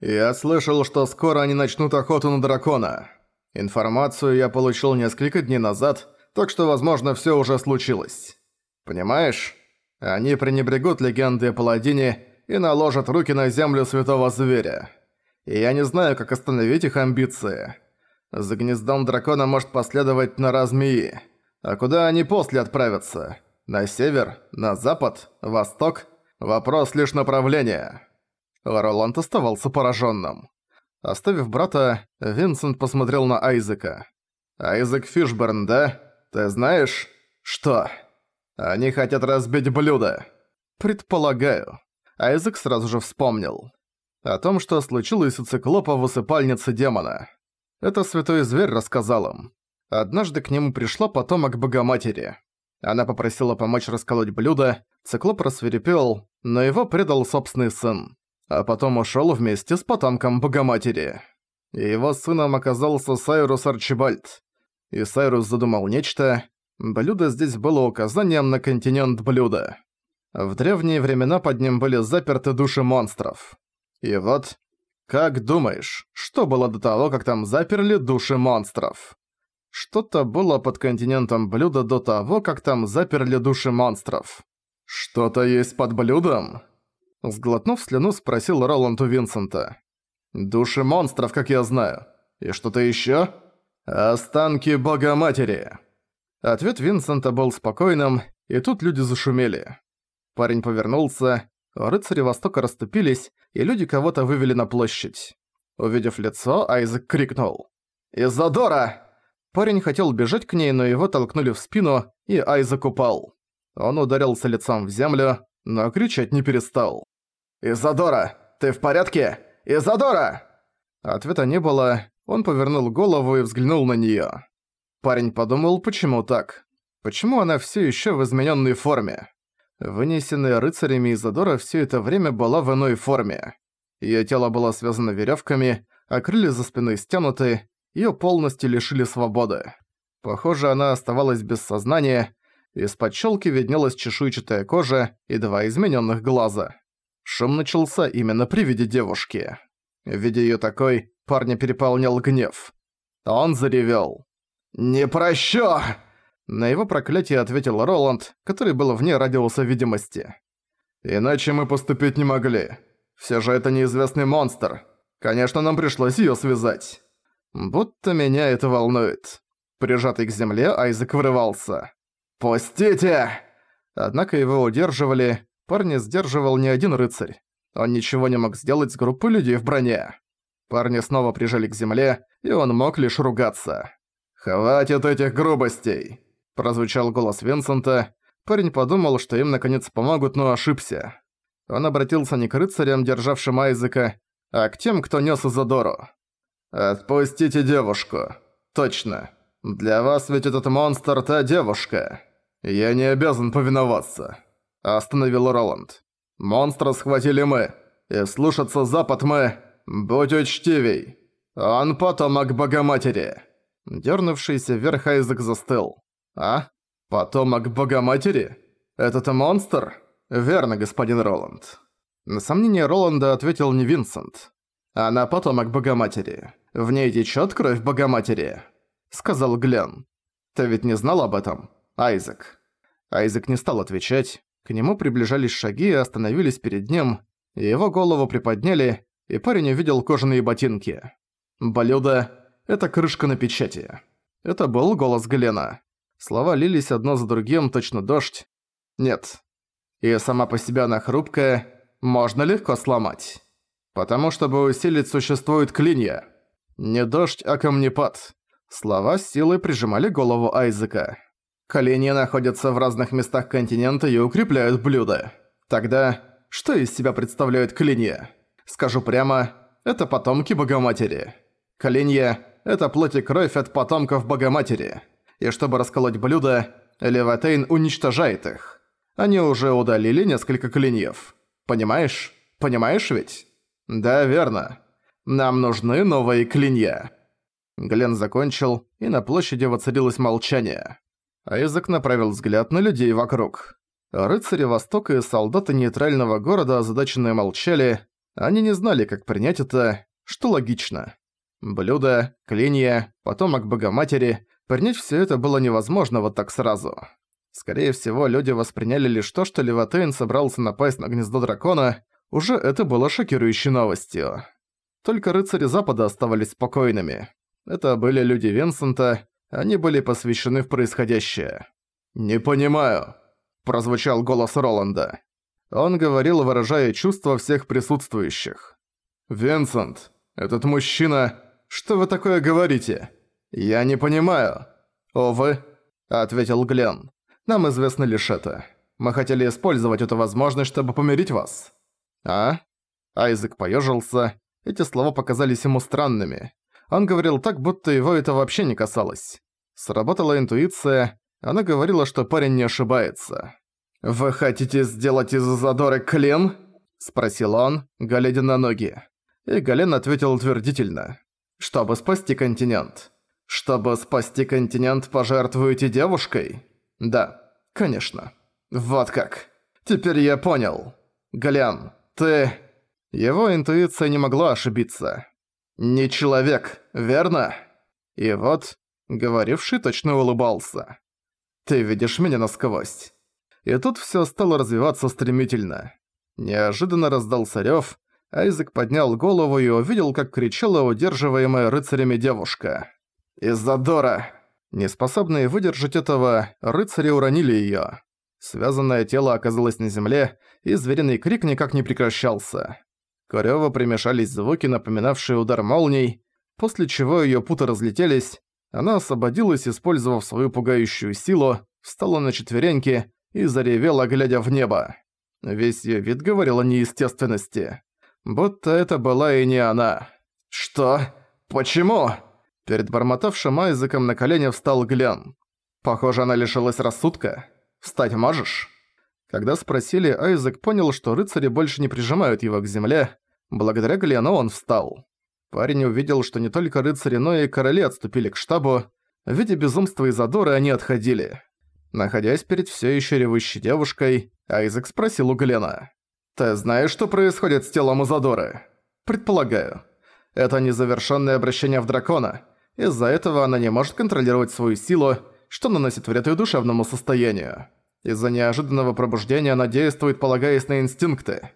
«Я слышал, что скоро они начнут охоту на дракона. Информацию я получил несколько дней назад, так что, возможно, всё уже случилось. Понимаешь? Они пренебрегут легендой о паладине и наложат руки на землю святого зверя. И я не знаю, как остановить их амбиции. За гнездом дракона может последовать нора змеи. А куда они после отправятся? На север? На запад? Восток? Вопрос лишь направления». Роланд оставался пораженным. Оставив брата, Винсент посмотрел на Айзека. «Айзек Фишберн, да? Ты знаешь?» «Что?» «Они хотят разбить блюдо». «Предполагаю». Айзек сразу же вспомнил. О том, что случилось у циклопа в усыпальнице демона. Это святой зверь рассказал им. Однажды к нему пришла потомок Богоматери. Она попросила помочь расколоть блюдо, циклоп рассверепел, но его предал собственный сын а потом ушёл вместе с потомком Богоматери. И его сыном оказался Сайрус Арчибальд. И Сайрус задумал нечто. Блюдо здесь было указанием на континент блюда. В древние времена под ним были заперты души монстров. И вот, как думаешь, что было до того, как там заперли души монстров? Что-то было под континентом блюда до того, как там заперли души монстров. Что-то есть под блюдом? Сглотнув слюну, спросил Роланд у Винсента. «Души монстров, как я знаю. И что-то ещё?» «Останки Богоматери». Ответ Винсента был спокойным, и тут люди зашумели. Парень повернулся, рыцари Востока расступились, и люди кого-то вывели на площадь. Увидев лицо, Айзек крикнул. «Изодора!» Парень хотел бежать к ней, но его толкнули в спину, и Айзек упал. Он ударился лицом в землю, но кричать не перестал. «Изадора, ты в порядке? Изадора!» Ответа не было, он повернул голову и взглянул на неё. Парень подумал, почему так? Почему она всё ещё в изменённой форме? Вынесенная рыцарями Изадора всё это время была в иной форме. Её тело было связано верёвками, а крылья за спиной стянуты, её полностью лишили свободы. Похоже, она оставалась без сознания, из-под щёлки виднелась чешуйчатая кожа и два изменённых глаза. Шум начался именно при виде девушки. Видя её такой, парня переполнял гнев. Он заревел. «Не прощу!» На его проклятие ответил Роланд, который был вне радиуса видимости. «Иначе мы поступить не могли. Все же это неизвестный монстр. Конечно, нам пришлось её связать. Будто меня это волнует». Прижатый к земле, Айзек вырывался. «Пустите!» Однако его удерживали, Парня сдерживал не один рыцарь. Он ничего не мог сделать с группой людей в броне. Парня снова прижали к земле, и он мог лишь ругаться. «Хватит этих грубостей!» Прозвучал голос Винсента. Парень подумал, что им наконец помогут, но ошибся. Он обратился не к рыцарям, державшим Айзека, а к тем, кто нес Изодору. «Отпустите девушку. Точно. Для вас ведь этот монстр та девушка. Я не обязан повиноваться». Остановил Роланд. «Монстра схватили мы, и слушаться Запад мы... Будь учтивей. Он потомок Богоматери». Дёрнувшийся вверх Айзек застыл. «А? Потомок Богоматери? Этот монстр?» «Верно, господин Роланд». На сомнение Роланда ответил не Винсент. «Она потомок Богоматери. В ней течёт кровь Богоматери», — сказал Глен. «Ты ведь не знал об этом, Айзек?» Айзек не стал отвечать. К нему приближались шаги и остановились перед ним, его голову приподняли, и парень увидел кожаные ботинки. «Блюдо — это крышка на печати». Это был голос Глена. Слова лились одно за другим, точно дождь. Нет. И сама по себе она хрупкая, можно легко сломать. Потому чтобы усилить существует клинья. Не дождь, а камнепад. Слова с силой прижимали голову Айзека. Колени находятся в разных местах континента и укрепляют блюда. Тогда, что из себя представляют коленья? Скажу прямо, это потомки Богоматери. Коленья – это плоть и кровь от потомков Богоматери. И чтобы расколоть блюдо, Леватейн уничтожает их. Они уже удалили несколько коленьев. Понимаешь? Понимаешь ведь? Да, верно. Нам нужны новые клинья. Глен закончил, и на площади воцарилось молчание. Айзек направил взгляд на людей вокруг. Рыцари Востока и солдаты нейтрального города озадаченные молчали, Они не знали, как принять это, что логично. Блюдо, клинья, потомок Богоматери, принять все это было невозможно вот так сразу. Скорее всего, люди восприняли лишь то, что Леватейн собрался напасть на гнездо дракона, уже это было шокирующей новостью. Только рыцари Запада оставались спокойными. Это были люди Винсента, они были посвящены в происходящее. «Не понимаю», – прозвучал голос Роланда. Он говорил, выражая чувства всех присутствующих. «Винсент, этот мужчина... Что вы такое говорите? Я не понимаю». «Увы», – ответил Глен. «Нам известно лишь это. Мы хотели использовать эту возможность, чтобы помирить вас». «А?» Айзек поёжился. Эти слова показались ему странными. Он говорил так, будто его это вообще не касалось. Сработала интуиция, она говорила, что парень не ошибается. «Вы хотите сделать из Задоры клин?» – спросил он, глядя на ноги. И Гален ответил утвердительно. «Чтобы спасти континент». «Чтобы спасти континент, пожертвуете девушкой?» «Да, конечно». «Вот как. Теперь я понял. Гален, ты...» Его интуиция не могла ошибиться. «Не человек, верно?» И вот, говоривший точно улыбался. «Ты видишь меня насквозь». И тут всё стало развиваться стремительно. Неожиданно раздался рёв, Айзек поднял голову и увидел, как кричала удерживаемая рыцарями девушка. «Изадора!» Неспособные выдержать этого, рыцари уронили её. Связанное тело оказалось на земле, и звериный крик никак не прекращался. К рёву примешались звуки, напоминавшие удар молний, после чего её путы разлетелись, она освободилась, использовав свою пугающую силу, встала на четвереньки и заревела, глядя в небо. Весь её вид говорил о неестественности будто это была и не она. «Что? Почему?» Перед бормотавшим Айзеком на колени встал Глен. «Похоже, она лишилась рассудка. Встать можешь?» Когда спросили, Айзек понял, что рыцари больше не прижимают его к земле. Благодаря Глену он встал. Парень увидел, что не только рыцари, но и короли отступили к штабу. В виде безумства и задора они отходили. Находясь перед всё ещё ревущей девушкой, Айзек спросил у Глена. Ты знаешь, что происходит с телом Изадоры? Предполагаю. Это незавершенное обращение в дракона. Из-за этого она не может контролировать свою силу, что наносит вред ее душевному состоянию. Из-за неожиданного пробуждения она действует, полагаясь на инстинкты.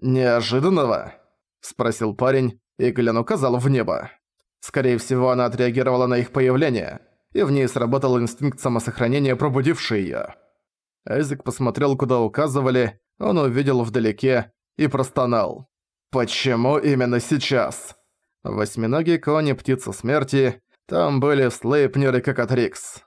«Неожиданного?» – спросил парень, и Глен указал в небо. Скорее всего, она отреагировала на их появление, и в ней сработал инстинкт самосохранения, пробудивший её. Эзик посмотрел, куда указывали, он увидел вдалеке и простонал. «Почему именно сейчас?» Восьминогие кони Птицы Смерти, там были Слейпнер и Кокатрикс.